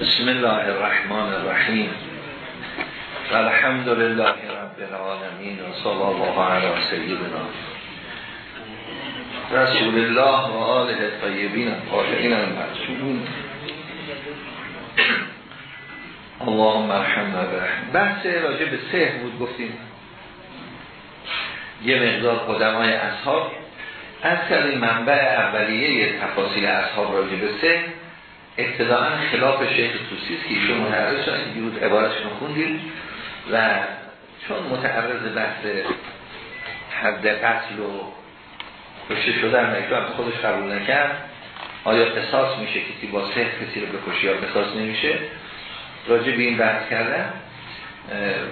بسم الله الرحمن الرحیم. الحمد لله رب العالمین و صلی الله علی سیدنا. رسول الله و آله طیبین الطاهرین المعصومین. اللهم ارحمنا برحم بحث راجع به سه بود گفتیم. یه مقدار قدمای اصحاب. از کردیم منبع اولیه تفاصیل اصحاب راجع به سه ابتداعا خلاف شیخ توسیست که ایشون متعرض شدن دیروز عبارتشون خوندیم و چون متعرض بحث حد قتل و کشته شدن و خودش قبول نکرد آیا قصاص میشه کسی با سه کسی رو بکشی یا قصاص نمیشه؟ راجع به این بحث کردن.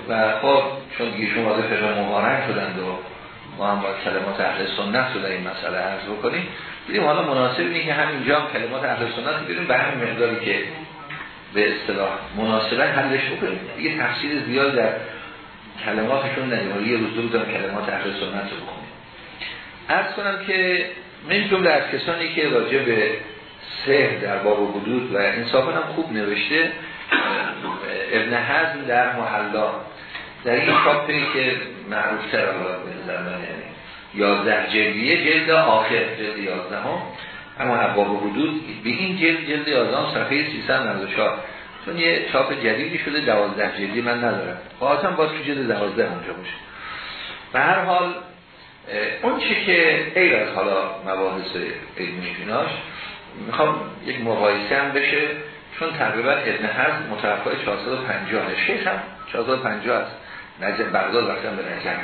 و خب چون ایشون واضح فقه مبارک شدند و ما هم باید کلمات اهل سنت رو در این مسئله عرض بکنیم بودیم حالا مناسب اینه که همینجا هم کلمات اهل سنت بیرون به همین مقداری که به اصطلاح مناسبه حلش بکنیم. یه تفسیر زیاد در کلماتشون ندیم یه روز رو کلمات اهل سنت رو بکنیم عرض کنم که من جمله از کسانی که راجع به سه در باب حدود و انصافا هم خوب نوشته ابن حزم در محلا. در این کاپی که معروف تر به نظر من یعنی. یازده جلدیه جلد آخر جلد هم اما عباب حدود. به این جلد جلد یازده هم صفحه 394 چون یه چاپ جدیدی شده دوازده جلدی من ندارم. خواهدم باز تو جلد دوازده اونجا باشه. به هر حال اون چی که غیر از حالا مباحث علمی فیناش می‌خوام یک مقایسه هم بشه. چون تقریبا ابن حزم متوفای 450 شیخ هم 450 است. نجم بغداد وقتم به نجم.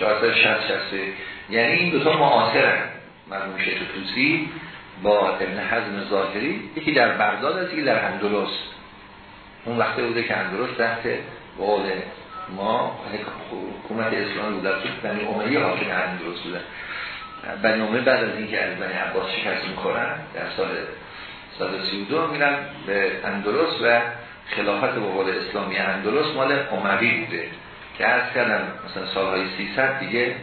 460 60 یعنی این دوتا معاصرن. مرموم شیخ توسی با ابن حزم ظاهری. یکی در بغداد است یکی در اندلس. اون وقتی بوده که اندلس تحت قول ما حکومت اسلامی بود. در بنی امیه حاکم اندلس بودن بنی امیه بعد از اینکه از بنی عباس شکست می‌کنن در سال 132 میرن به اندلس و خلافت به قول اسلامی اندلس مال اموی بوده. که از کردم مثلا سالهای 300 دیگه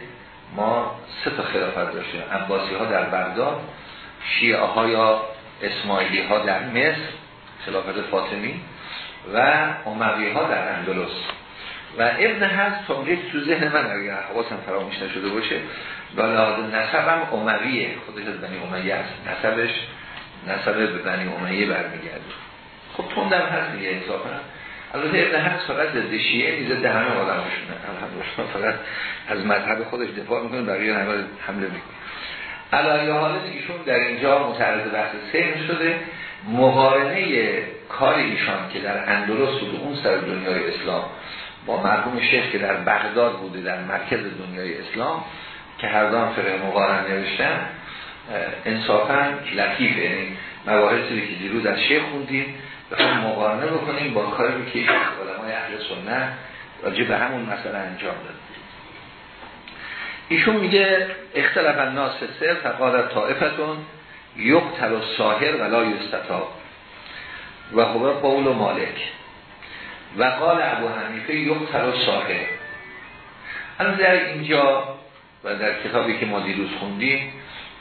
ما سه تا خلافت داشتیم. عباسی ها در بغداد شیعه ها یا اسماعیلی ها در مصر خلافت فاطمی و اموی ها در اندلس. و ابن حزم تا تو ذهن من اگر حواسم فراموش نشده باشه با لحاظ نسب هم امویه خودش از بنی امیه است. نسبش نسب به بنی امیه برمیگرده. خب توندم هست دیگه انصافا. البته ابن حزم فقط ضد شیعه نیزه دهن آدمشونه. الحمدلله فقط از مذهب خودش دفاع می‌کنه بقیه همه حمله می‌کنه. علایه حالت ایشون در اینجا متعرض بحث سهم شده مقارنه کار ایشان که در اندلس بود اون سر دنیای اسلام با مرحوم شیخ که در بغداد بوده در مرکز دنیای اسلام که هر دام فقه مقارن نوشتن انصافا لطیفه یعنی که دیروز از شیخ خوندیم مقارنه بکنیم با کاری که علمای اهل سنت راجع به همون مسئله انجام داد. ایشون میگه اختلاف الناس سر فقال طائفتون یقتل و ساهر ولا یستطاب. و هو قول و مالک. و قال ابو حنیفه یقتل و ساهر اما در اینجا و در کتابی که ما دیروز خوندیم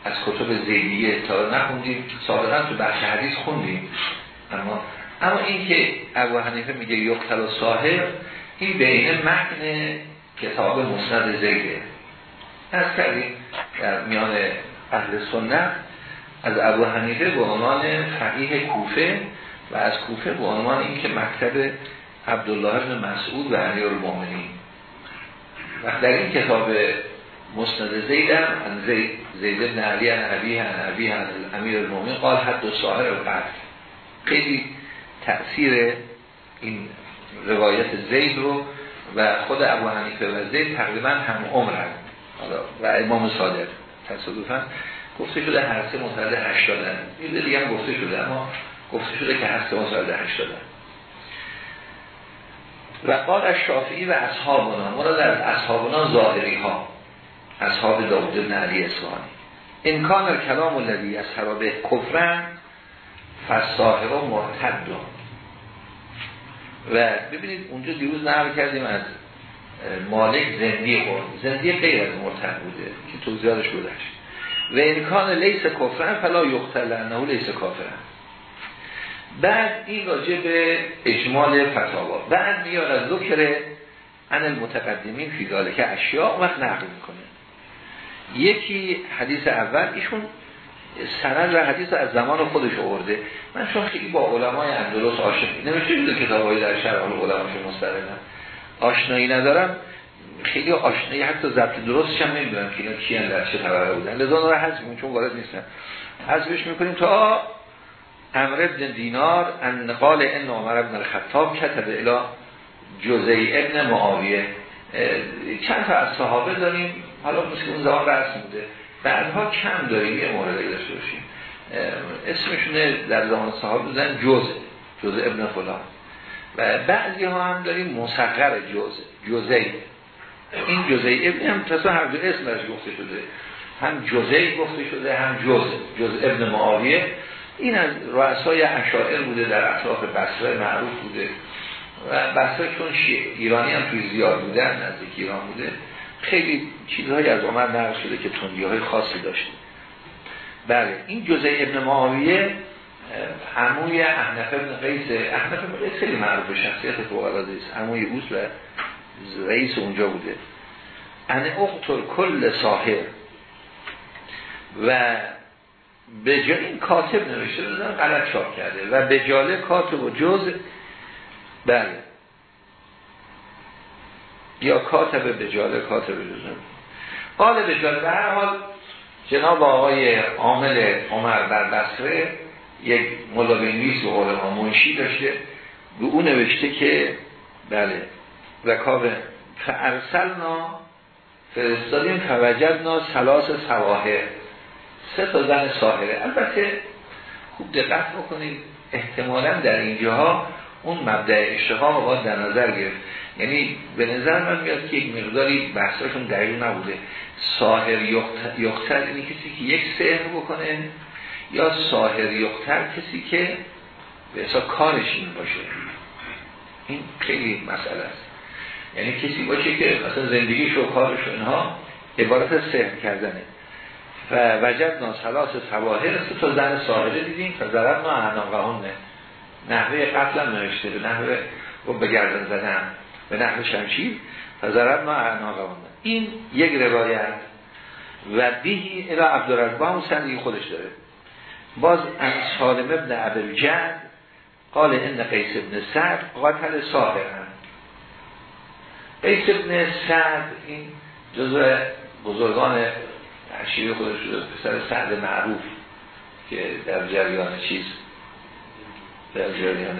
از کتب زیدیه تا نخوندیم. سابقا تو بخش حدیث خوندیم اما اما این که ابو حنیفه میگه یقتل و ساهر این بین متن کتاب مسند زیده از کردیم در میان اهل سنت از ابو حنیفه به عنوان فقیه کوفه و از کوفه به عنوان این که مکتب عبدالله بن مسعود و امیر المؤمنین و در این کتاب مسند زید هم زید زید بن علی ان ابی ان ابی ان امیر المؤمنین قال حد و ساهر القتل. خیلی تأثیر این روایت زید رو و خود ابو حنیفه و زید تقریبا هم عمرن و امام صادق تصادفا گفته شده هر سه متعدد هشت دادن. این دیگه هم گفته شده اما گفته شده که هر سه متعدد هشت دادن. و قال از شافعی و اصحابنا مراد از اصحابنا ظاهری ها اصحاب داود بن علی اصفهانی. امکان کلام الذی از حرابه کفرن فساهر و مرتد و ببینید اونجا دیروز نقل کردیم از مالک زندی قرد زندی غیر از مرتد بوده که توضیحاتش گذشت. و امکان لیس کفرن فلا یختل انه لیس کافرن. بعد این راجع به اجمال فتاوا. بعد میاد از ذکر ان المتقدمین فی که اشیاء وقت نقل می‌کنه. یکی حدیث اول ایشون سند و حدیث از زمان خودش آورده. من چون خیلی با علمای اندلس آشنا نمیشه کتاب کتابایی در شرح علماش مستقلا آشنایی ندارم. خیلی آشنایی حتی ضبط درستش هم نمی‌دونم که اینا کیان در چه طبقه بودن. لذا رو حذف چون وارد نیستن. حذفش می‌کنیم تا امر ابن دینار ان قال ان عمر ابن الخطاب کتب الى جزئی ابن معاویه. چند تا از صحابه داریم. حالا مثل اون زمان رسم بوده. بعدها کم داریم یه مورد داشته باشیم. اسمشونه در زمان صحابه بودن جز جز ابن فلان. و بعضی ها هم داریم مسقر جز جزئی این جزئی ابن هم تصلا هر دو اسم گفته شده. هم جزئی گفته شده هم جز جز ابن معاویه. این از رؤسای اشاعر بوده در اطراف بصره معروف بوده. و بصره چون ایرانی هم توی زیاد بودن نزدیک ایران بوده. خیلی چیزهایی از عمر نقل شده که تندی های خاصی داشته بله این جزء ابن معاویه عموی احنف ابن قیس احنف ابن قیس خیلی معروف شخصیت فوق العاده است. عموی اوس و رئیس اونجا بوده. ان اقتل کل ساحر و به جا این کاتب نوشته بودن غلط چاپ کرده. و به جاله کاتب و جز بله. یا کاتب به جاله کاتب جز قال به جاله به هر حال جناب آقای عامل عمر در بصره یک ملاوینویس و علما منشی داشته. به او نوشته که بله کاوه فارسلنا فرستادیم فوجدنا سلاس سواهر. سه تا زن ساهره. البته خوب دقت بکنید احتمالا در اینجاها اون مبدع اشتهام باید در نظر گرفت. یعنی به نظر من میاد که یک مقداری بحثاشون دقیق نبوده. ساهر یختر اینی کسی که یک سهر بکنه یا ساهر یختر کسی که به حساب کارش این باشه؟ این خیلی مسئله است. یعنی کسی باشه که مثلا زندگیش و کارش و اینها عبارت سهر کردنه. و وجد ناسلاس سواهر تا زن ساهره دیدیم و ضرب نا اعناقهونه نحوه قتل هم نوشته به نحوه رو به گردن زدن. به نحوه شمشیر و ضرب نا اعناقهونه این یک روایت و بیهی الى عبدالرزبان سندگی خودش داره. باز ان سالم ابن عبل جد قال ان قیس ابن سعد قاتل ساهر هم قیس ابن سعد این جزء بزرگان عشیره خودش شده پسر سعد معروف که در جریان چیز در جریان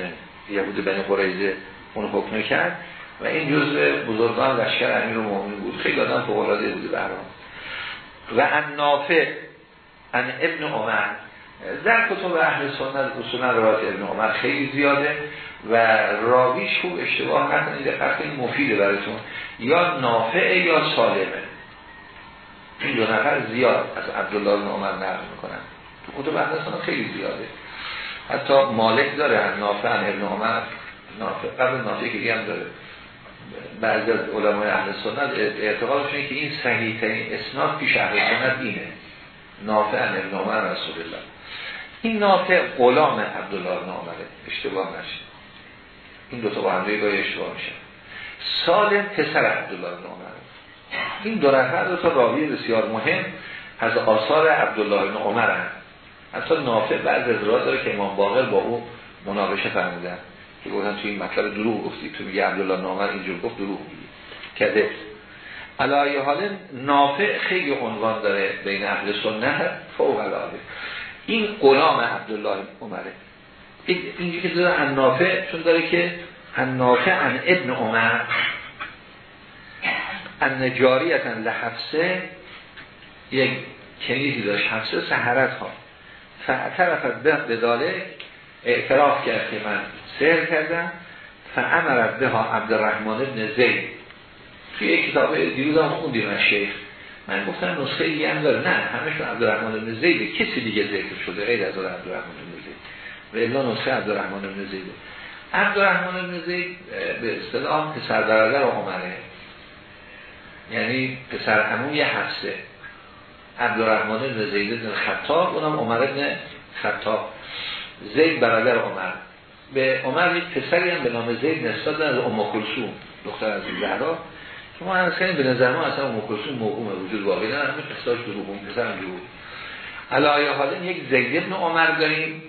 یهود بن قریزه اون حکم کرد. و این جزء بزرگان لشکر امیر مومن بود. خیلی آدم فوقلاده بوده برام. و ان نافع ان ابن عمر. در کتب اهل سنت اصولا روایت ابن عمر خیلی زیاده و راویش خوب اشتباه نکنید دقیقا این مفیده براتون. یا نافع یا سالمه. این دو نفر زیاد از عبدالله بن عمر نقل می‌کنن. تو کتب اهل خیلی زیاده. حتی مالک داره نافع ابن عمر. نافع قبل نافع که هم داره. بعضی از علمای اهل سنت اعتقادشونه که این صحیح ترین اسناد پیش اهل سنت اینه. نافع ابن عمر رسول الله. این نافع غلام عبدالله بن عمره. اشتباه نشه این دو تا با هم گاهی اشتباه میشه. سالم پسر عبدالله بن عمر این دو نفر دو تا راوی بسیار مهم از آثار عبدالله بن عمر هم. حتی نافع بعض از داره که امام باقر با او مناقشه فرمودن. که گفتن توی این مطلب دروغ گفتی. تو میگه عبدالله بن عمر اینجور گفت دروغ میگی کده علایه حال نافع خیلی عنوان داره بین اهل سنت فوق العاده. این غلام عبدالله عمره. اینجا که داره نافع چون داره که نافع ان ابن عمر. ان جاریتا لحفظه. یک کنیزی داشت. حفظه سهرت ها. فاعترفت به داله اعتراف کرد که من سهر کردم فعمرت به ها عبدالرحمن ابن زید. توی یک کتاب دیروز هم خوندیم از شیخ. من گفتم نسخه ای هم داره. نه همشون عبدالرحمن ابن زید. کسی دیگه ذکر شده. غیر از عبدالرحمن ابن زید. و الا نسخه عبدالرحمن ابن زید. عبدالرحمن ابن زید به اصطلاح پسر برادر عمره. یعنی پسر عموی حفصه. عبدالرحمن بن زید خطاب اونم عمر بن خطاب. زید برادر عمر. به عمر یک پسری هم به نام زید نسبت از ام کلثوم دختر از زهرا که ما هنوز به نظر ما اصلا ام کلثوم موهومه وجود واقعی نه همین قصاش دروغ اون پسر هم دروغ علایه حالا یک زید ابن عمر داریم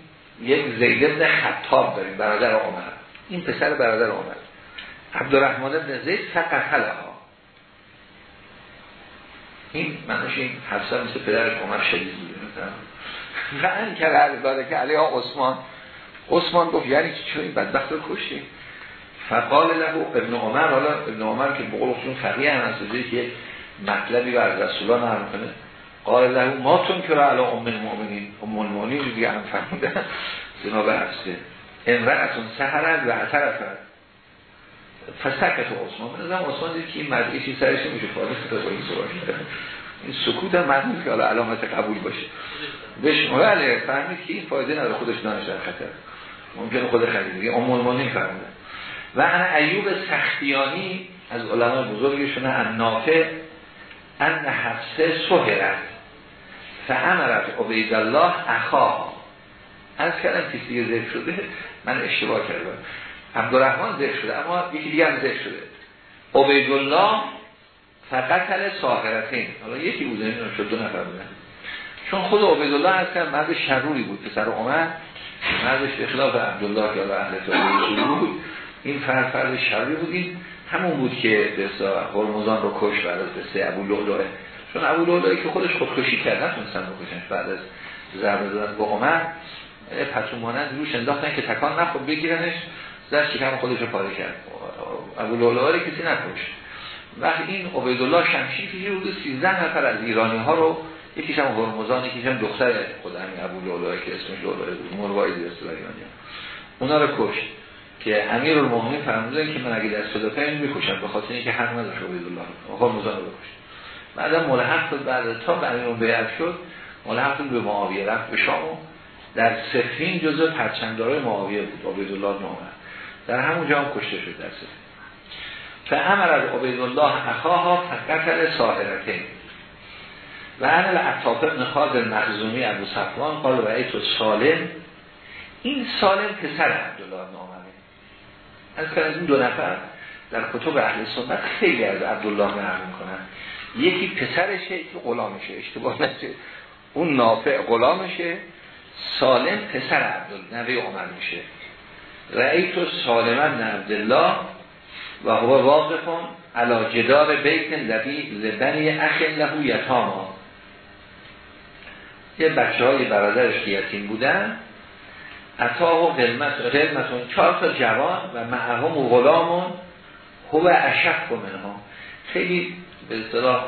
یک زید ابن خطاب داریم برادر عمر. این پسر برادر عمر. عبدالرحمن ابن زید ها این منوش این حفظه مثل پدر عمر شدید بوده و انکر داره که علیه عثمان. عثمان گفت یعنی چون این بدبخت رو کشتیم فقال له ابن عمر حالا ابن عمر که بقول اون فقیه هم هست که مطلبی بر رسولان هم کنه قال له ما تون که را علی ام المؤمنین. ام المؤمنین دیگه هم فرمودن جناب عرصه امرأتون سهرد و اعترفت. فسکت عثمان. من ازم عثمان دید که این مدعی سرش میشه فارغ تا این سوال این سکوت هم که حالا علامت قبول باشه. بهش بله فهمید که این فایده نداره خودش دانش در خطر. ممکنه خود خریدی. ام المؤمنین فرمودن و انا ایوب سختیانی از علمای بزرگشون ان نافع ان حفصه سهرت. فعمرت الله اخا. از کردم کسی دیگه شده؟ من اشتباه کردم. عبدالرحمن ذکر شده اما یکی دیگه هم ذکر شده. الله فقط تل ساهرتین. حالا یکی بوده شد دو نفر بودن. چون خود الله از کردم مرد شروری بود پسر عمر. مردش به خلاف عبدالله که اهل تاریخ بود این فرد فرد شروری بود. این همون بود که به هرمزان رو کش بعد از قصه ابو لولوه چون ابو لولوه که خودش خودکشی کرد نتونستن بکشنش بعد از ضربه زدن با عمر پتون مانند روش انداختن که تکان نخواد بگیرنش در شکم خودش رو پاره کرد. ابو لولوه کسی نکش وقتی این عبیدالله شمشیر که بود 13 نفر از ایرانی ها رو یکیش هم هرمزان یکیش هم دختر خود همین ابو لولوه که اسمش لولوه بود مروایی درست ایرانی اونا رو کشت که امیر المومنین فرمودن که من اگه دست صدقه این می‌کشم به خاطر اینکه حق نداشت عبیدالله هرمزان رو بکشت بعدا ملحق شد بعد تا به امیر بیعت شد ملحق شد به معاویه رفت به شام. در سفین جزء پرچمدارای معاویه بود عبیدالله بن در همون جا هم کشته شد در سفین فامر از عبیدالله اخاها فقتل ساهرتین و انا لعطاف ابن خالد المخزومی ابو صفوان قال و ایتو سالم. این سالم پسر عبدالله نامه از این دو نفر در کتب اهل سنت خیلی از عبدالله نقل می‌کنن. یکی پسرشه یکی غلامشه اشتباه نشه. اون نافع غلامشه. سالم پسر عبدالله نبی عمر میشه. رأیتو سالمن عبدالله و هو واقفون علا جدار بیت لبی لبنی اخ له یتاما. یه بچه های برادرش که یتیم بودن عطا و قلمت قلمتون چهار تا جوان و معهم و غلامون هو اشف منها خیلی به اصطلاح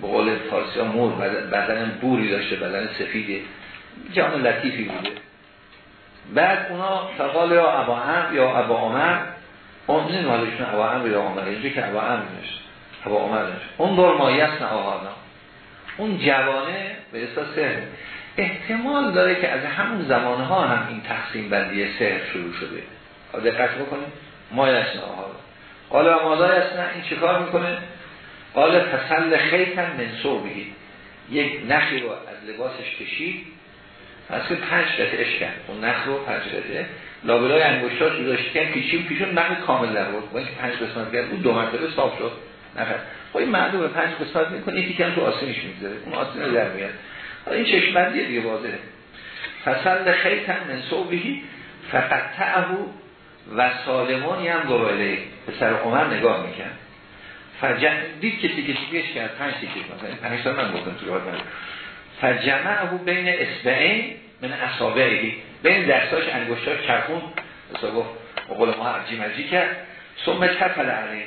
به قول فارسی ها مور بدن بوری داشته بدن سفیده جوان لطیفی بوده. بعد اونا فقال یا ابا هم یا ابا عمر اون این مالشون ابا هم یا عمر اینجا که ابا هم نشت ابا عمر نشت اون دور مایست نه اون جوانه به سهر احتمال داره که از همون زمانها هم این تقسیم بندی سهر شروع شده. دقت بکنیم ما یسنا ها. قال و مادا یسنا؟ این چه کار می‌کنه؟ قال تسل خیتن من بگید یک نخی رو از لباسش کشید. پس که پنج قطعه اشکن. اون نخ رو پنج قطعه لابلای انگشتاش داشت. که پیشیم پیشون نخ کامل در بود. با اینکه پنج قسمت کرد اون دو مرتبه صاف شد. نخ خب این معلومه پنج قسمت می‌کنه یکی کم تو آسینش می‌گذاره اون آسین در میاد این چشمندی دیگه واضحه. فصل خیتن من صوبهی فقط تعهو و سالمانی هم دوباره به سر عمر نگاه میکن فجع... دید که تیکه تیکش کرد. پنج تیکه مثلا این پنج من گفتم توی فجمعه بین اسبعین من اصابعی. بین دستاش انگشتاش چرخون. مثلا گفت قول ما ارجی مرجی کرد. ثم تفل علی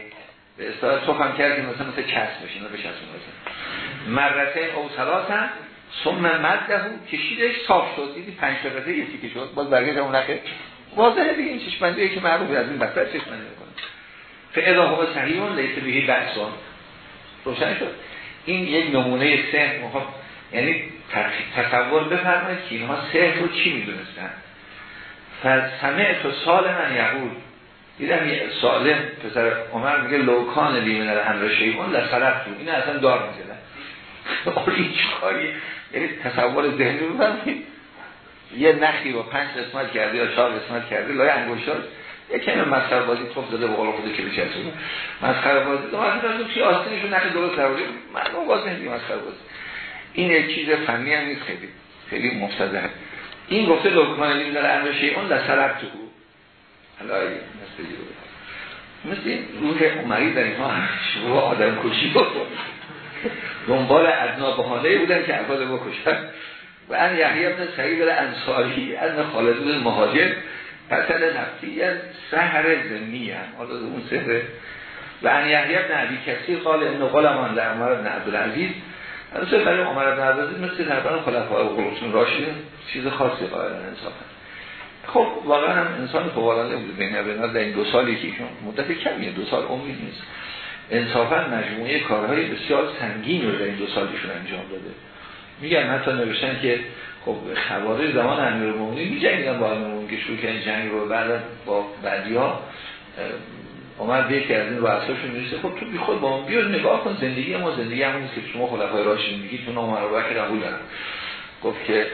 به اصطلاح سخن کرد که مثلا مثل کس بشین به مثلا مرتين او ثلاثه ثم مده کشیدش صاف شد. دیدی پنج دقیقه یکی که شد. باز برگشت اون نخه. واضحه دیگه این چشمندی که معروف از این بسر چشمندی می‌کنه. فعلا هو صحیحون لیس بهی بحثان روشن شد. این یک نمونه سه مخواد یعنی تصور بفرمایید که اینها سه رو چی می‌دونستن؟ فسمع تو سال من یهود دیدم یه سالم پسر عمر میگه لوکان لیمن الامر شیعون لسلف تو این اصلا دار می‌زدن. این کاری. یعنی تصور ذهنی رو یه نخی رو پنج قسمت کرده یا چهار قسمت کرده لای انگشتاش یه کمی مسخره بازی توپ داده به قول خود که بچه مسخره بازی. دو مثلا تو چی آستینشو نخ درست درواجه مردم باز نمیگه مسخره بازی. این یک چیز فنی هم نیست خیلی. خیلی مفتده. این گفته در امر اون در مثل مثل روح عمری در اینها شروع آدم کشی بود دنبال ادنا بهانه بودن که افراد بکشن. و ان یحیی ابن سعید الانصاری ان خالد بن مهاجر قتل نفسی از سهر زنی هم. حالا اون سهره و ان یحیی ابن عبی کسی قال ان در عمر ابن عبدالعزیز. مثل برای عمر ابن عبدالعزیز مثل تقریبا خلفاء قلوسون راشد چیز خاصی قائلن انصافا. خب واقعا هم انسان فوق‌العاده بود بین ابن در این دو سالی که مدت کمیه دو سال عمری نیست. انصافا مجموعه کارهای بسیار سنگین رو در این دو سالشون انجام داده. میگن حتی نوشتن که خب خوارج زمان امیرالمومنین میجنگیدن با امیرالمومنین که شروع کردن جنگ رو. بعد با بعدیا عمر که از این رؤساشون می‌رسه خب تو بی خود با اون بیا نگاه کن زندگی ما زندگی همون که شما خلفای راشدین میگید تو عمر بکر قبول دارن گفت که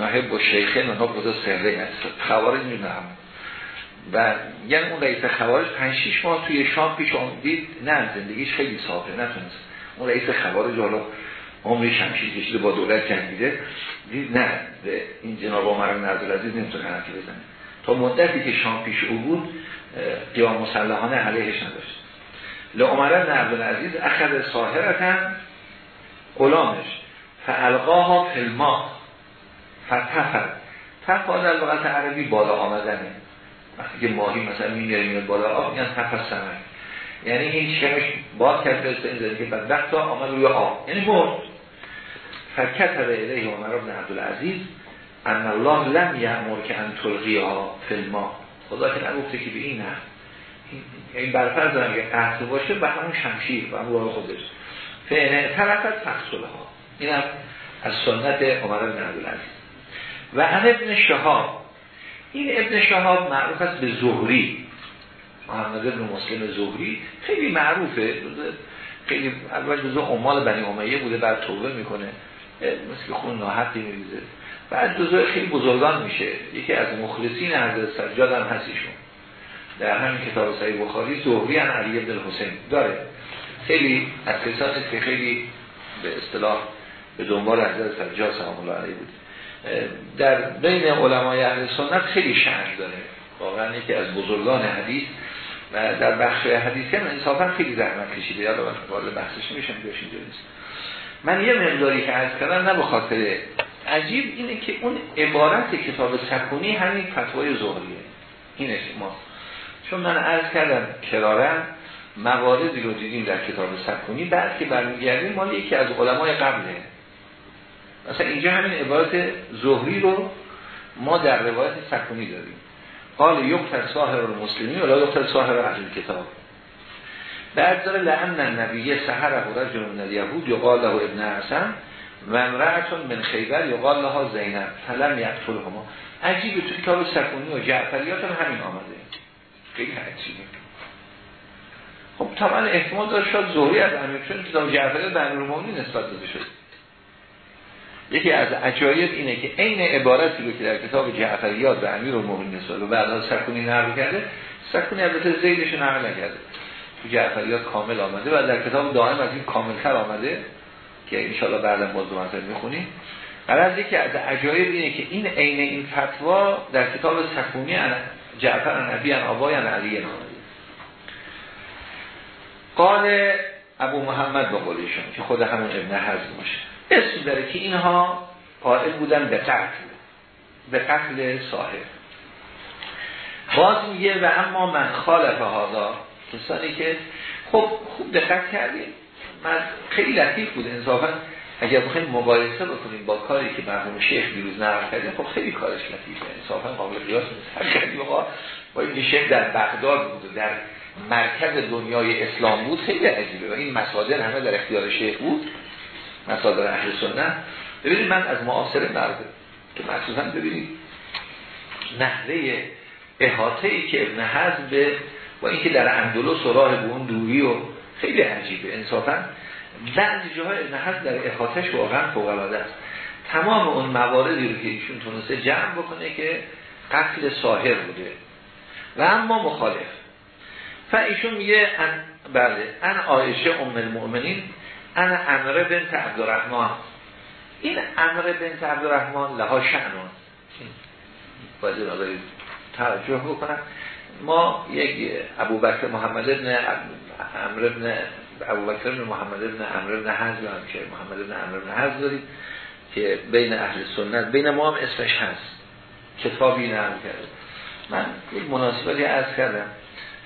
نهب با شیخه نه بوده سره هست خوارج می‌دونم. و یعنی اون رئیس خوارج 5 6 ماه توی شام پیش دید نه زندگیش خیلی صافه نتونست. اون رئیس خوارج حالا عمری شمشیر کشیده با دولت جنگیده دید نه این جناب عمر بن عبدالعزیز نمی‌تونه حرفی بزنه. تا مدتی که شام پیش او بود قیام مسلحانه علیهش نداشت. لعمر بن عبدالعزیز اخذ ساهرتن غلامش. فالقاها فلما فتفر تفا در لغت عربی بالا آمدنه. وقتی که ماهی مثلا میمیره میاد بالا آب میگن تفا سمک یعنی این شمش باز کرد به این زندگی بدبخت ها آمد روی آب. یعنی مرد فکتب الیه عمر بن عبدالعزیز ان الله لم یعمر که ان تلقی ها فلما خدا که نگفته که به این نه. این برفرض دارم که قهد باشه به همون شمشیر و همون راه خودش. فعنه طرفت ها این هم از سنت عمر بن عبدالعزیز. و ان ابن شهاب. این ابن شهاب معروف است به زهری. محمد ابن مسلم زهری خیلی معروفه. خیلی اول جزو عمال بنی امیه بوده بعد توبه می‌کنه. مثل خون ناحقی میریزه. بعد جزو خیلی بزرگان میشه. یکی از مخلصین حضرت سجاد هم هستیشون در همین کتاب صحیح بخاری زهری هم علی ابن حسین داره. خیلی از که خیلی به اصطلاح به دنبال حضرت سجاد سلام الله علیه بود. در بین علمای اهل سنت خیلی شأن داره. واقعا یکی از بزرگان حدیث و در بخش حدیثی هم انصافا خیلی زحمت کشیده. یا وارد بحثش میشم اینجا نیست. من یه مقداری که از کردم نه به خاطر عجیب اینه که اون عبارت کتاب سکونی همین فتوای زهریه اینه ما چون من عرض کردم کرارم مواردی رو دیدیم در کتاب سکونی بعد که برمیگردیم مال یکی از علمای قبله. مثلا اینجا همین عبارت زهری رو ما در روایت سکونی داریم. قال یقتل ساهر المسلمی ولا یقتل ساهر اهل کتاب بعد داره لعن النبی سحر رجل من الیهود یقال له ابن حسن و امرأتون من خیبر یقال لها زینب. فلم یقتلهما عجیبه تو کتاب سکونی و جعفریات هم همین آمده. خیلی عجیبه. خب طبعا احتمال داشت شاید زهری از امیر چون کتاب جعفریات به امیر نسبت داده شد یکی از عجایب اینه که عین عبارتی رو که در کتاب جعفریات به امیر المومنین نسبت و بعدا سکونی نقل کرده سکونی البته زیدش نقل نکرده. تو جعفریات کامل آمده و در کتاب دائم از این کاملتر آمده که انشاءالله بعدا باز دو منظر می‌خونیم. از یکی از عجایب اینه که این عین این فتوا در کتاب سکونی جعفر نبی ان آبای ان علی آمده قال ابو محمد به قولیشون که خود همون ابن حزم باشه. اسم داره که اینها قائل بودن به قتل به قتل صاحب. باز میگه و اما من خالف هادا کسانی که خب خوب دقت کردیم. من خیلی لطیف بود. انصافا اگر بخوایم مقایسه بکنیم با کاری که مرحوم شیخ دیروز نقل کردیم خب خیلی کارش لطیفه. انصافا قابل قیاس نیست. خیلی با این شیخ در بغداد بود و در مرکز دنیای اسلام بود خیلی عجیبه. و این مصادر همه در اختیار شیخ بود. مصادر اهل سنت. ببینید من از معاصر مرده که مخصوصا ببینید نحوه احاطه ای که ابن حزم به با اینکه در اندلس و راه به اون دوری و خیلی عجیبه. انصافا بعضی جاهای ابن حزم در احاطش واقعا فوق العاده است. تمام اون مواردی رو که ایشون تونسته جمع بکنه که قتل ساهر بوده. و اما مخالف. و ایشون میگه بله ان آیشه ام المؤمنین ان امره بنت عبدالرحمن. این امره بنت عبدالرحمن لها شعنون باید توجه بکنم. ما یک ابو بکر محمد ابن امر ابن ابو بکر محمد ابن امر ابن حزم هم که محمد ابن امر ابن حزم داریم که بین اهل سنت بین ما هم اسمش هست. کتابی نرم کرده. من یک مناسبتی از کردم.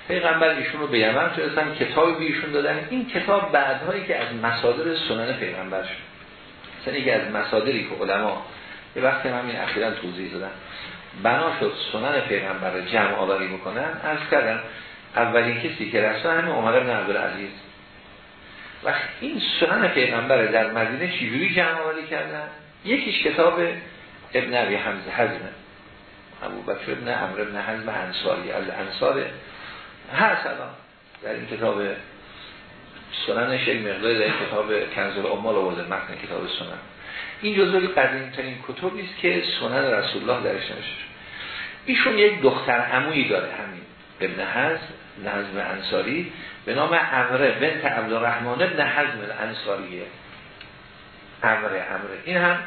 پیغمبر ایشون رو به یمن فرستن کتابی ایشون دادن. این کتاب بعدهایی که از مصادر سنن پیغمبر شد. مثلا یکی از مصادری که علما یه وقتی همین اخیرا توضیح دادن. بنا شد سنن پیغمبر جمع آوری بکنن. از کردن اولین کسی که رسول همین عمر بن عبدالعزیز. و این سنن پیغمبر در مدینه چجوری جمع آوری کردن؟ یکیش کتاب ابن عبی حمزه حزمه ابو بکر ابن عمر ابن حزم انصاری. از انصار هست الان در این کتاب سننش یک مقدار در این کتاب کنزل امال آورده متن کتاب سنن. این جزوی قدیم ترین کتبی است که سنن رسول الله درش نوشته ایشون یک دختر عمویی داره همین ابن حزم نظم انصاری به نام عمره بنت عبدالرحمن ابن حزم انصاریه عمره عمره این هم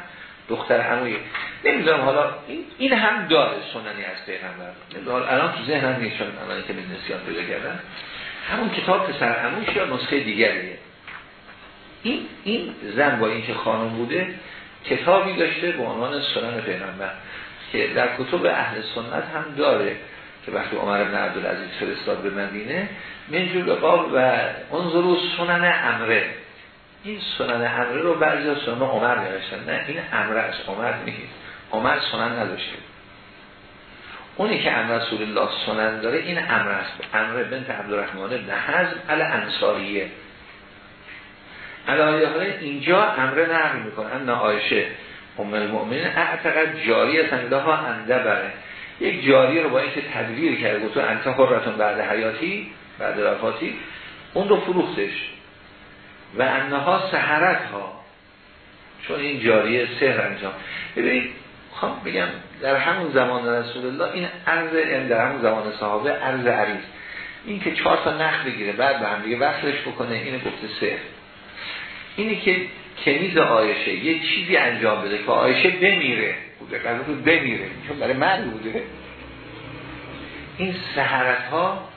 دختر عمویی نمی‌دونم حالا این, هم داره سننی از پیغمبر. الان تو ذهنم نیست چون الان که من نسیان پیدا کردن. همون کتاب پسر عمویش یا نسخه دیگریه. این این زن با اینکه خانم بوده کتابی داشته به عنوان سنن پیغمبر که در کتب اهل سنت هم داره که وقتی عمر بن عبدالعزیز فرستاد به مدینه منجور قاب و انظرو سنن امره. این سنن امره رو بعضی از سنن عمر نوشتن نه این امره از عمر نیست. عمر سنن نداشته. اونی که امر رسول الله سنن داره این امر است. امر بنت عبدالرحمن بن حزم ال انصاریه حالا اینجا امر نقل می‌کنه. ان عایشه ام المؤمنین اعتقد جاری سنده ها انده بره یک جاری رو با اینکه تدبیر کرده گفتو انت حرتون بعد حیاتی بعد وفاتی اون رو فروختش. و انها سهرت ها چون این جاریه سهر انجام. ببینید خب بگم در همون زمان رسول الله این عرض یعنی در همون زمان صحابه عرض عریض. این که چهار تا نخ بگیره بعد به هم دیگه وصلش بکنه اینو گفته سهر اینی که کنیز آیشه یه چیزی انجام بده که آیشه بمیره. بوده رو بمیره چون برای من بوده. این سهرت ها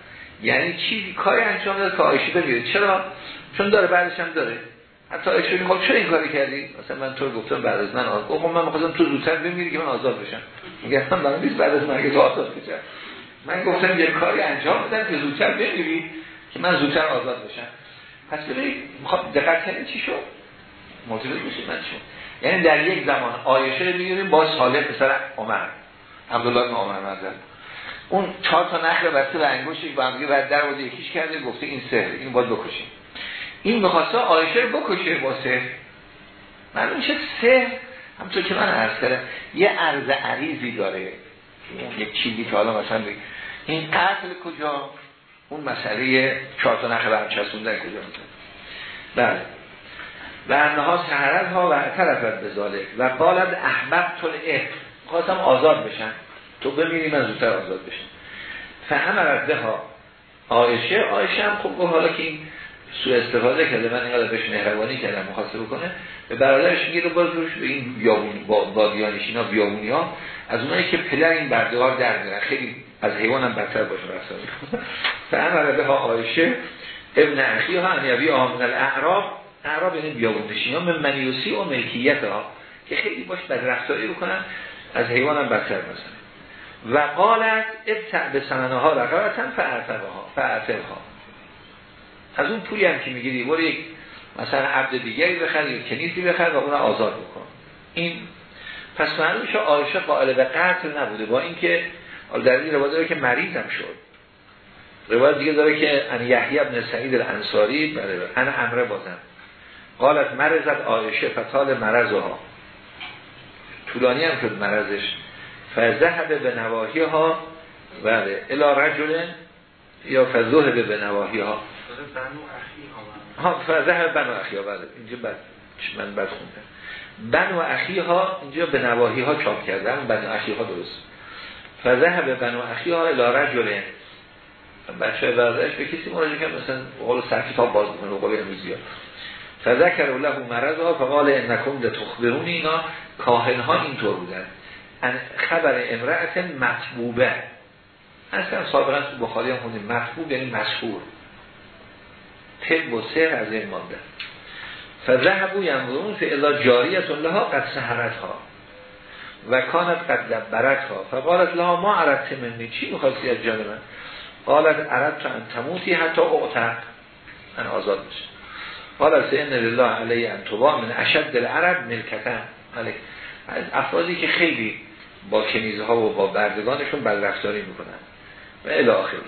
یعنی چیزی کاری انجام داده که آیشه بمیره. چرا؟ چون داره بعدش هم داره. حتی آیشه میگه چرا این کاری کردی؟ مثلا من تو گفتم بعد از من آزاد. خب من می‌خواستم تو زودتر بمیری که من آزاد بشم. میگم من نیست بعد از من تو آزاد بشم. من گفتم یه کاری انجام بدم که زودتر بمیری که من زودتر آزاد بشم. پس ببینید می‌خواد دقت کنید چی شد؟ متوجه بشید من شد یعنی در یک زمان آیشه رو می‌گیریم با صالح پسر عمر عبدالله بن عمر نظر اون چهار تا نخل بسته به انگشتش با هم بعد در یکیش کرده گفته این سهر این باید بکشیم. این می‌خواسته آیشه بکشه با سهر من میشه سهر همطور که من عرض کردم یه عرض عریضی داره. یک چیزی که حالا مثلا این قتل کجا؟ اون مسئله چهار تا چسوندن کجا می‌تونه بله. و انها سهرت ها و اعترفت به ذالک و قالت احبب تل اه خواستم آزاد بشن. تو بمیری من زودتر آزاد بشن فهمرت به ها. آیشه آیشه هم خوب حالا که این سو استفاده کرده. من اینقدر بهش مهربانی کردم مخواسته بکنه به برادرش میگه رو باز روش به این بیابون بادیانش اینا بیابونی ها از اونایی که پلر این بردهار در میرن خیلی از حیوان هم بدتر باشه رفتار فهمرت به ها آیشه ابن اخی ها انیوی آمن الاعراب. اعراب یعنی بیابونشین ها منیوسی و ملکیت ها که خیلی باش بدرفتاری بکنن از حیوان هم بدتر مثلا و قالت ابتع به سمنه ها رقبتن فعرتبه ها از اون پولی هم که می‌گیری برو یک مثلا عبد دیگری بخر کنیزی بخر و اون آزاد بکن. این پس معلوم شو آیشه قائل به قتل نبوده با اینکه در این روایت داره که مریض هم شد. روایت دیگه داره که ان یحیی ابن سعید الانصاری بله ان امره بازم. قالت مرزت آیشه فتال مرزها طولانی هم شد مرزش فزهبه به نواهی ها بله الا رجل یا فزهبه به نواهی ها ها فزهب بنو اخی ها بله. اینجا بله من بد خوندم. بن و اخی ها اینجا به نواهی ها چاپ کردن. بن و اخی ها درست. فذهب به بن و اخی ها الاره جله بچه برادرش به کسی مراجعه کرد مثلا قول سر کتاب باز بکنه قول امروزی ها فذکر له مرض ها فقال انکم لتخبرون اینا. کاهن ها اینطور بودن. خبر امرأت مطبوبه. اصلا سابقا تو بخاری هم خوندیم. مطبوب یعنی مشهور. طب و سهر از این مانده. فذهبو ینظرون فاذا جاریت لها قد سهرت ها و کانت قد دبرت ها فقالت لها ما عرضت منی چی می‌خواستی از جان من؟ قالت عرضت ان تموتی حتی اعتق. من آزاد بشه قالت سئن لله علیه ان توبا من اشد العرب ملکتن از افرادی که خیلی با کنیزها و با بردگانشون بدرفتاری می‌کنن. و الاخری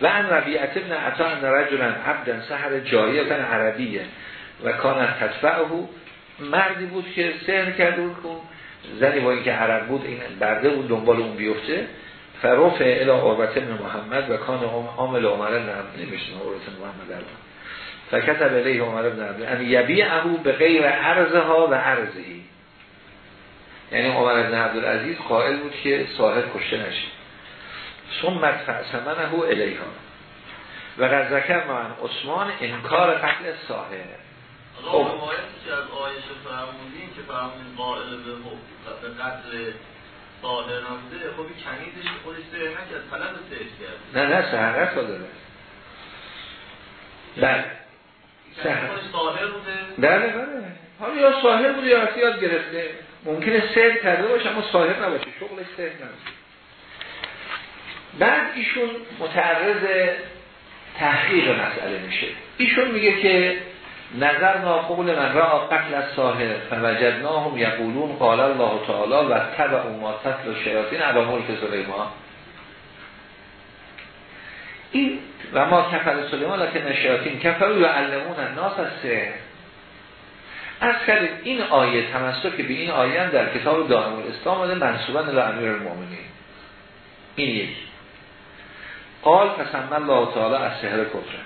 و ان ربیعت ابن عطا ان رجلا عبدا سهر جاریتن عربیه و کان تطفعه مردی بود که سهر کرده بود کن زنی با اینکه عرب بود این برده بود دنبال اون بیفته. فرف الى عربت ابن محمد و کان عامل عمر عبد نمیشن عربت محمد الان. فکتب علیه عمر ابن عبد ان یبیعه به غیر عرضها و عرضهی یعنی عمر ابن عبدالعزیز قائل بود که صاحب کشته نشید ثم فعصمنه الیها. و قد ذکر من عثمان انکار قتل صاحب خب. که از آیشه فرمودین که فرمودین قائل به قتل صاحب نبوده. خب کنیزش خودش سهر نکرد طلب سهر کرد. نه نه سهرت ها داره. بله. سهر صاحب بوده؟ بله بله. حالا یا صاحب بوده یا یاد گرفته. ممکنه سهر کرده باشه اما صاحب نباشه. شغلش سهر نباشه. بعد ایشون متعرض تحقیق مسئله میشه. ایشون میگه که نظر ناقبول من را قتل از ساهر فوجدناهم یقولون قال الله تعالی و تبع ما تتل و شیاطین علا ملک سلیمان. این و ما کفر سلیمان لکن شیاطین کفر و علمون الناس از سه از این آیه تمسک به این آیه هم در کتاب دائم الاسلام آمده منصوبا الى این یکی. قال فسمن الله تعالی از سهر کفر.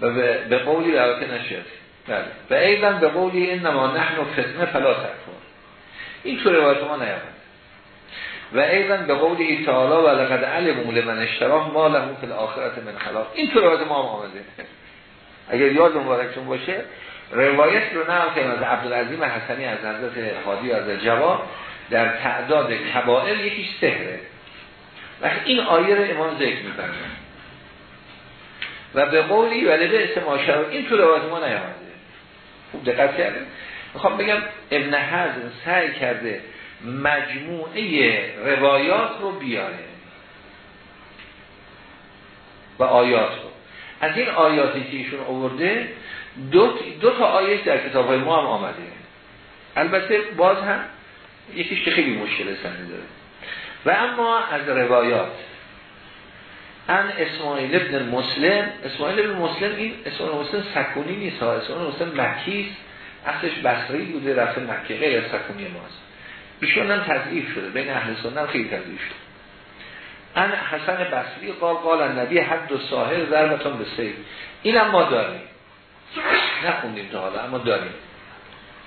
و به قولی روکه نشید بله. و ایضا به قولی انما نحن فتنه فلا تکفر. این تو روایت ما نیامد. و ایضا به قولی تعالی و لقد علموا لمن اشتراه ما له فی الاخره من خلاق. این تو روایت ما آمده. اگر یاد مبارکتون باشه روایت رو نه که از عبدالعظیم حسنی از حضرت حادی از جواب در تعداد کبائر یکیش سهره وقتی این آیه رو امام ذکر می‌کنه. و به قولی ولی به اسم این تو روایت ما نیامده. خوب دقت کرده می‌خوام بگم ابن حزم سعی کرده مجموعه روایات رو بیاره. و آیات رو. از این آیاتی که ایشون آورده دو, دو تا آیه در کتاب های ما هم آمده. البته باز هم یکیش که خیلی مشکل سنی داره. و اما از روایات. ان اسماعیل ابن مسلم اسماعیل ابن مسلم این اسماعیل مسلم سکونی نیست ها. اسماعیل مسلم مکیست اصلش بصری بوده رفته مکه غیر سکونی ماست. ایشون هم تضعیف شده. بین اهل سنت خیلی تضعیف شده. ان حسن بصری قال قال نبی حد و ساهر ضربتون به سیل. اینم ما داریم. نخوندیم تا حالا اما داریم.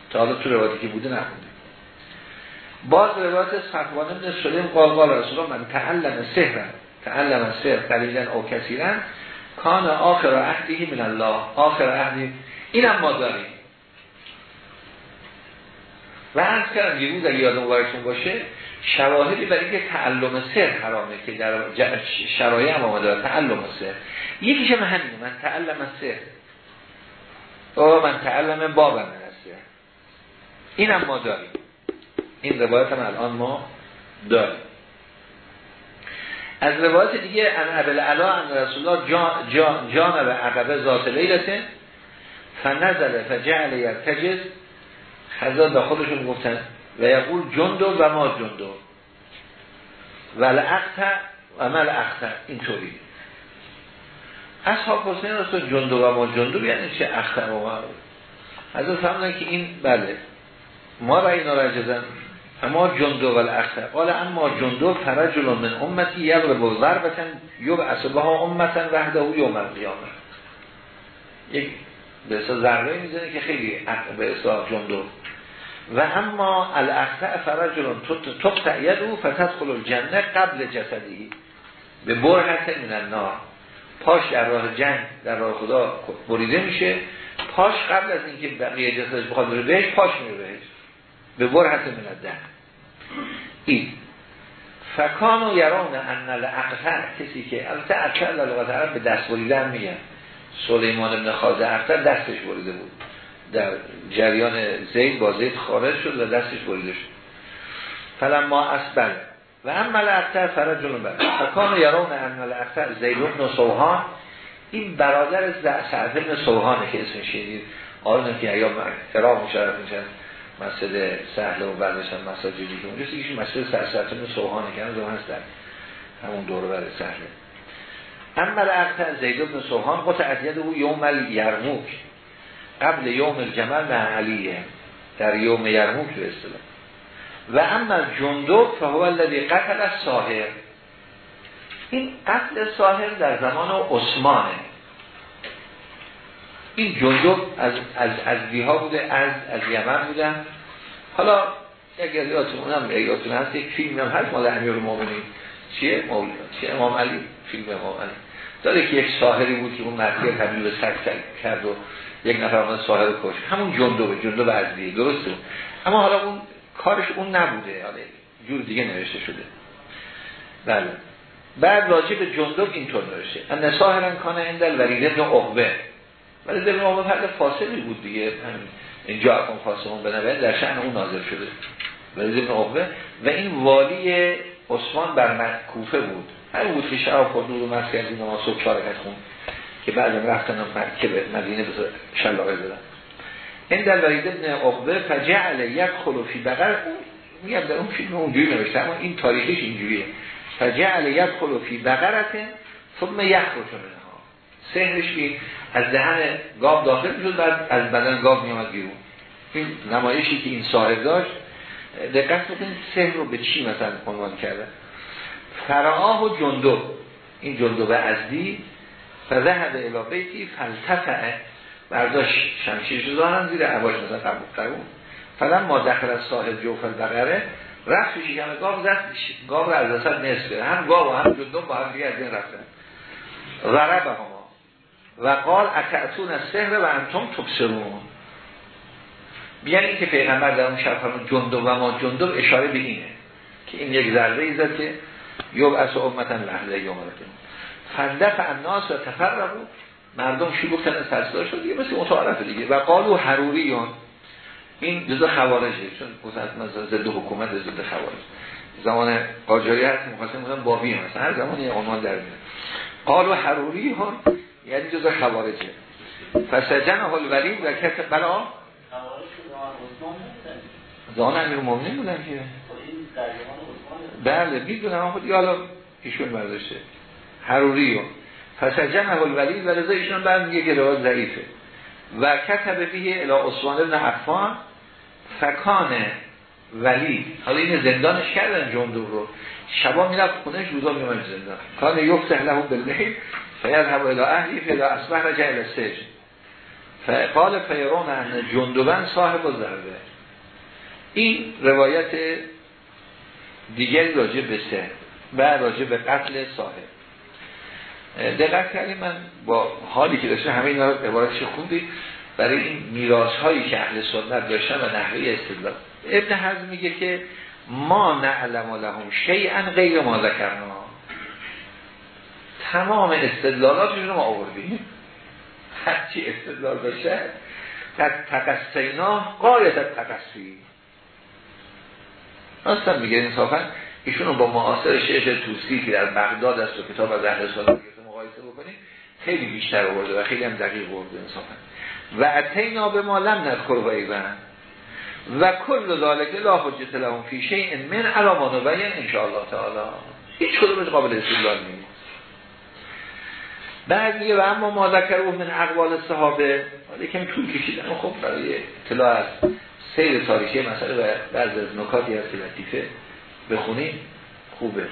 تا حالا تو روایتی که بوده نخوندیم. باز روایت صفوان ابن سلیم قال قال رسول من تعلم سهر تعلم سهر قلیلا او کثیرا کان آخر عهدی من الله. آخر عهدی اینم ما داریم. و از کردم یه روز اگه یادم باشه شواهدی برای که تعلم سر حرامه که در شرایع هم آمده تعلم سر یکیش هم همینه من تعلم سر او من تعلم بابم من سر اینم ما داریم. این روایت هم الان ما داریم. از روایت دیگه ان ابل علا ان رسول الله جان, جان, جان و عقبه ذات لیلته فنزله فجعل یرتجز خزا به خودشون گفتن و یقول جندو و ما جندو ول اقت و مل اقت اینطوری. اصحاب حسین رسول جندو و ما جندو یعنی چه اقت و ما حضرت فرمودن که این بله ما را اینا رجزن اما جندو و الاخر قال اما جندو فرجل من امتی یضرب ضربتا یب ها امتا وحده یوم القیامه. یک به اصلا ذره می‌زنه که خیلی به اصلا جندو. و اما الاخطع فرجلون تقطع او فتدخل الجنه قبل جسدی به برهت من النار. پاش در راه جنگ در راه خدا بریده میشه. پاش قبل از اینکه بقیه جسدش بخواد بره بهش پاش میره بهش. به برهت من الدن این فکان و یران ان الاقطع کسی که البته اکثر لغت عرب به دست بریدن میگن. سلیمان ابن خازه اختر دستش بریده بود. در جریان زید با زید خارج شد و دستش بریده شد. فلما ما اسبل و ملعقتر فرد جلون بر فکان یرون ان ملعقتر زید ابن سوهان این برادر سعد ابن سوهانه که اسمش شدید آرونه که ایام اقرام مشرف میشن. مسجد سهل و برداشتن مساجدی که اونجاست. یکیش مسجد سعد ابن سوهانه که هم هست در همون دور بر سهله اما الاقتر زید ابن سوهان قطع او یوم یرموک قبل یوم الجمل مع علیه. در یوم یرموک به اصطلاح. و اما جندب فهو الذی قتل ساهر این قتل ساهر در زمان عثمانه. این جندب از از از ها بوده از از یمن بودن حالا اگر یادتون هم یادتون هست یک فیلم هم هست مال امیر المومنین چیه؟ مولا چیه؟ امام علی. فیلم امام علی. داره که یک ساهری بود که اون مردی تبدیل به سگ کرد و یک نفر آمد ساهر کش همون جندوبه جندوب ازدیه درسته؟ اما حالا اون کارش اون نبوده. حالا جور دیگه نوشته شده. بله. بعد راجع به جندوب اینطور نوشته. ان ساهرن کانه اندل ورید ابن عقبه. ولی ابن عقبه فرد فاصلی بود دیگه. اینجا اکن فاصلون بنابراین در شأن اون ناظر شده. ولی ابن عقبه و این والی عثمان بر کوفه بود. همین بود که شعب خود رو مسکر نماز صبح چارکت خون که بعد رفتن مکه به مدینه به شلاقه زدن. این در ورید ابن عقبه فجعل یک خلوفی بقر. میگم در اون فیلم اونجوری نوشته اما این تاریخش اینجوریه. فجعل یک خلوفی بقرته ثم ها سهرش بین از دهن گاب داخل می‌شد بعد از بدن گاب میامد بیرون. این نمایشی که این صاحب داشت دقت بکنید سهر رو به چی مثلا عنوان کرده؟ فرعاه و جندب این جندب ازدی فذهب الى بیتی فلتفعه برداشت شمشیر هم زیر عباش مثلا قبول فلن ما دخل از صاحب جوفل بقره رفت شکم گاو زد گاو رو از وسط نصف هم گاو و هم جندون با هم دیگه از این رفتن. ضرب ما و قال اکعتون از سهر و انتم تبصرون. بیان این که پیغمبر در اون شب فرمون جندو و ما جندو اشاره به اینه که این یک ضربه ایزد که یوب از امتا لحظه یوم فندف الناس و تفرقو مردم شروع کردن سرسدا شد. دیگه مثل متعارف دیگه. و قالو حروریون. این جزء خوارجه. چون مثلا ضد حکومت ضد خوارج. زمان قاجاری هست مخواستم بودن بابی هم هر زمان یه عنوان در میاد. قالو حروری هم یعنی جزء خوارجه. فسجن حال ولی و کت بلا زمان امیر مومنین بودن که. بله بیدونم خود حالا ایشون برداشته حروری فسجن اول ولی و رضا ایشون بعد میگه روایت ضعیفه. و کتب فیه الى عثمان ابن عفان فکان ولی حالا این زندانش کردن جندور رو. شبا می‌رفت خونه روزا میومد زندان. کان یفتح له باللیل فیذهب الى اهلی فلا اصبح رجع السجن فقال فیرون ان جندوبن صاحب ضربه این روایت دیگری راجع به سه و راجع به قتل صاحب. دقت کردیم من با حالی که داشته همه اینا رو عبارتش خوندی برای این میراث هایی که اهل سنت داشتن و نحوه استدلال. ابن حزم میگه که ما نعلم لهم شیئا غیر ما ذکرنا. تمام استدلالاتشون رو ما آوردیم. هرچی استدلال داشته در تقصینا قایت تقصی اصلا میگه انصافا ایشون با معاصر شیخ توسی که در بغداد است و کتاب از اهل سنت مقایسه بکنیم خیلی بیشتر آورده و خیلی هم دقیق آورده انصافا. و اتینا به ما لم نذکر و ایبن و کل ذالک لا حجت لهم فی شیء من علامان و بیان ان الله تعالی. هیچ کدومش قابل استدلال نیست. بعد میگه و اما ما ذکر من اقوال صحابه. حالا کمی طول کشیدن خب برای اطلاع از سیر تاریخی مسئله و بعض از نکاتی هست که لطیفه بخونیم. خوبه.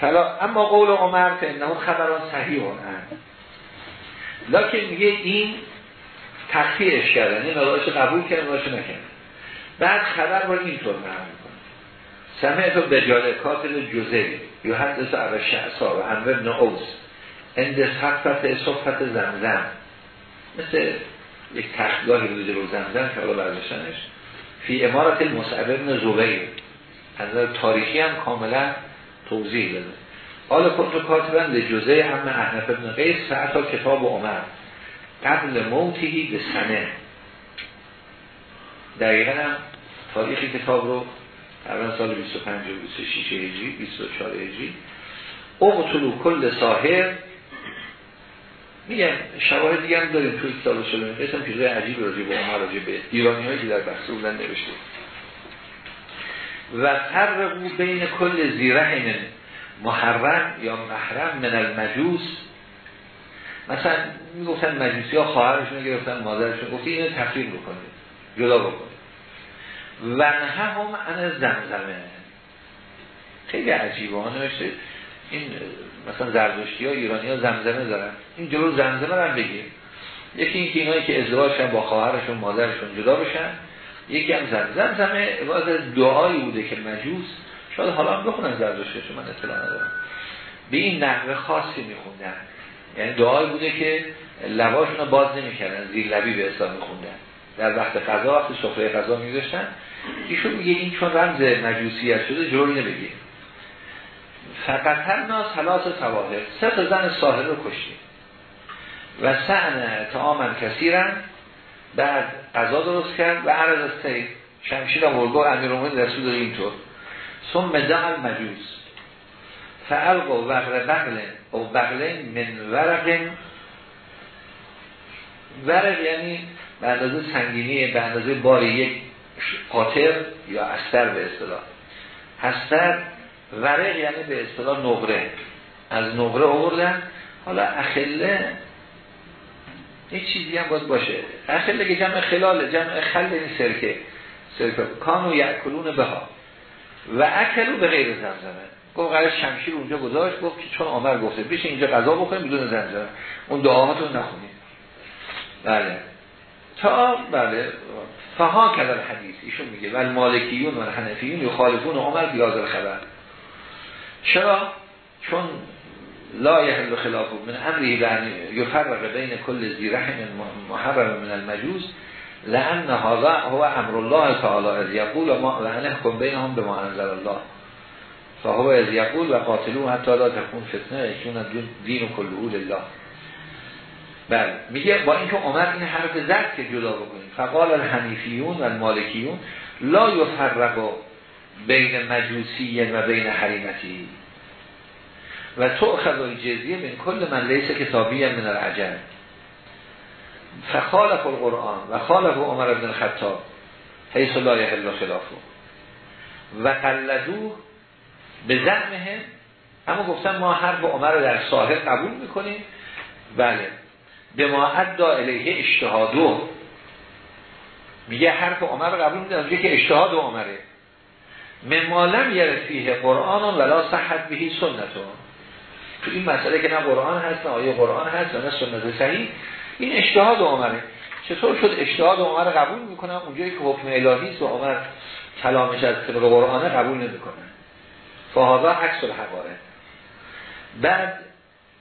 فلا اما قول عمر که انه خبران صحیح هن لکن میگه این تخفیهش کردن این مقدارش قبول کردن باشه نکردن بعد خبر رو اینطور نقل می‌کنه. سمعت بجاله کاتل جزه یحدث علی شعصا و انور ابن اوس اند صفت صفت زمزم. مثل یک تختگاهی بوده رو زمزم که حالا برداشتنش فی امارت المصعب ابن زبیر. از تاریخی هم کاملا توضیح داده. حالا کنتو کاتبن جزه هم احنف ابن قیس فعتا کتاب عمر. قبل موتیهی به سنه. دقیقا هم تاریخ کتاب رو اول سال 25 و 26 هجری 24 هجری. اقتلو کل ساهر میگم شواهد دیگه هم داریم توی کتاب سلمی قسم چیزای عجیب راجع به عمر راجع به ایرانی هایی که در بحث بودن نوشته. و فرقو بین کل زیره محرم یا محرم من المجوس. مثلا می‌گفتن مجوسی ها خواهرشون گرفتن مادرشون گفتی اینو تفریم بکنید جدا بکنید. نه هم ان زمزمه خیلی عجیبه. ها نوشته این مثلا زردشتی ها ایرانی ها زمزمه دارن. این جلو زمزمه رو بگیر یکی این که اینایی که ازدواج با خواهرشون مادرشون جدا بشن یکی هم زمزمه. زمزمه عبارت دعایی بوده که مجوس شاید حالا هم بخونن زردشتی من اطلاع ندارم. به این نحوه خاصی میخوندن. یعنی دعایی بوده که لباشون رو باز نمی‌کردن زیر لبی به اسلام میخوندن. در وقت قضا وقت سفره قضا میذاشتن ایشون میگه این چون رمز مجوسیت شده جلوی نبگیر فقط هر ناس حلاس سواهر. سه تا زن ساهر رو کشتیم. و سعن تعامل کسیرن بعد قضا درست کرد و عرض از تایی شمشیر و امیر اومد رسول اینطور. ثم دعا مجوس فعلق و وقر بغل و بغل من ورق. ورق یعنی به اندازه سنگینی به اندازه بار یک قاطر یا استر به اصطلاح. هستر ورق یعنی به اصطلاح نقره. از نقره آوردن. حالا اخله یه چیزی هم باید باشه. اخله که جمع خلاله جمع خل این سرکه. سرکه. کانو یعکلون بها. و اکلو به غیر زمزمه. گفت قرار شمشیر اونجا گذاشت گفت که چون عمر گفته بیشه اینجا غذا بخوریم بدون زمزمه. اون دعاهاتون نخونید بله. تا بله. فها کلر حدیث. ایشون میگه ول مالکیون و حنفیون یخالفون عمر بیازر خبر. چرا؟ چون لا یحل خلاف من امری بین یفرق بین کل زیرحم محرم من المجوز لان هذا هو امر الله تعالی از یقول ما لعنه بین هم به ما انزل الله. فهو از یقول و قاتلون حتی لا تکون فتنه چون دین و کلهو لله. بله. میگه با اینکه عمر این حرف زد که جدا بکنیم. فقال الحنیفیون و المالکیون لا یفرق بین مجوسی و بین حریمتی. و تو اخذ جزیه من کل من لیس کتابی من العجل. فخالف القرآن و خالف عمر بن الخطاب حیث لا یحل خلافه. و قلدو به زعمه اما گفتن ما حرف عمر در ساحل قبول می‌کنیم. بله. به ما عدا الیه اشتهادو میگه حرف عمر قبول می‌کنیم که اشتهاد عمره. ممالم یرفیه قرآن ولا صحت بهی سنتون تو این مسئله که نه قرآن هست نه آیه قرآن هست نه سنت صحیح این اجتهاد عمره. چطور شد اجتهاد عمر قبول می‌کنم اونجایی که حکم الهی و عمر کلامش از طبق قرآن قبول نمی‌کنه. فهذا عکس الحقاره بعد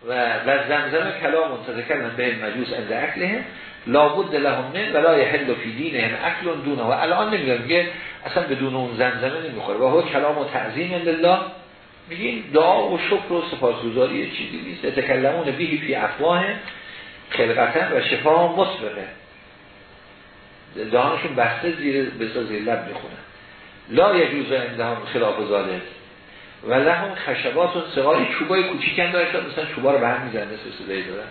و و زمزم کلام من به مجوس عند اکله لابد لهم من ولا یحل فی دینهم اکل دونه. و الان نمیگم میگه اصلا بدون اون زمزمه نمی‌خوره. و هو کلام و تعظیم لله. میگیم دعا و شکر و سپاسگزاری چیزی نیست. تکلمون بیهی فی افواه خلقتا و شفا مصبقه دهانشون بسته زیر بسا زیر لب می‌خونن لا یجوز هم خلاف زاده و لهم خشبات و سقای چوبای کوچیکن داشتن مثلا چوبا رو به هم میزن مثل صدایی دارن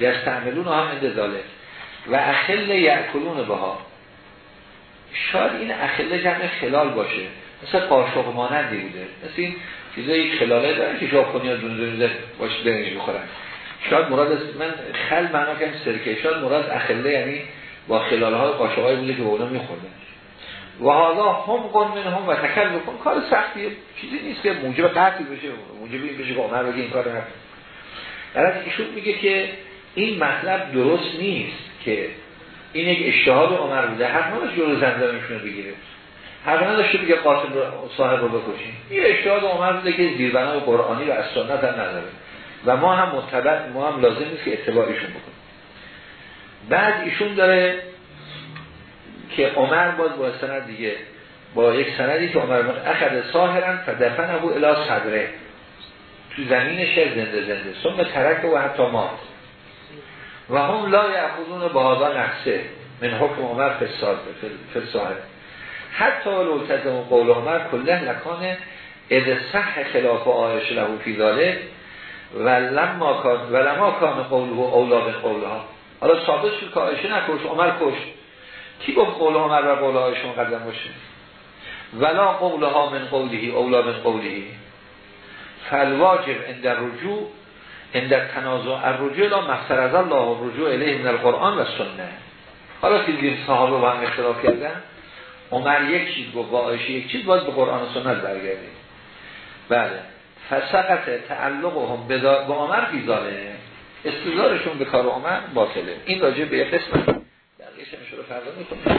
یستعملون هم اندزاله و اخل یعکلون بها. شاید این اخله جمع خلال باشه. مثل قاشق مانندی بوده. مثل این چیزایی خلاله داره که ژاپنی ها دونه دونه باشه دنش بخورن شاید مراد از من خل معنا کنم سرکه. شاید مراد اخله یعنی با خلاله های قاشق های بوده که اونا میخورده. و حالا هم قن من هم و تکل بکن. کار سختیه چیزی نیست که موجب قطعی بشه. موجب این بشه که عمر این کار نکن. در ایشون میگه که این مطلب درست نیست که این یک اشتهاد عمر بوده هر نوع جلو زندانشون رو بگیره. هر نداشته بگه رو صاحب رو بکشیم این اشتهاد عمر بوده که زیربنای قرآنی و از سنت هم نداره. و ما هم متبع ما هم لازم نیست که اتباعشون بکنیم. بعد ایشون داره که عمر باز با سند دیگه با یک سندی که عمر اخذ ساهرن فدفن ابو الی صدره. تو زمین شهر زنده زنده. ثم ترک و حتی مات. و هم لا یعخذون با هذا نفسه من حکم عمر فساهر حتی لو تزم قول عمر کله لکانه اذ صح خلاف آیش له فی ذالک و لما کان و لما کان قوله اولا به قولها. حالا ثابت شد که آیشه نکش عمر کش. کی گفت قول عمر و قول آیشه مقدم باشه؟ ولا قولها من قوله اولا من قوله. فالواجب عند رجوع عند تنازع الرجوع لا مفتر از الله رجوع الیه من القرآن و سنه. حالا که دیم صحابه با هم اختلاف کردن عمر یک چیز گفت با آیشه یک چیز باید به قرآن و سنت برگردیم. بله. فسقط تعلق هم با عمر بیزاره استدارشون به کار عمر باطله. این راجع به قسم بقیه شما شروع فردا می‌کنم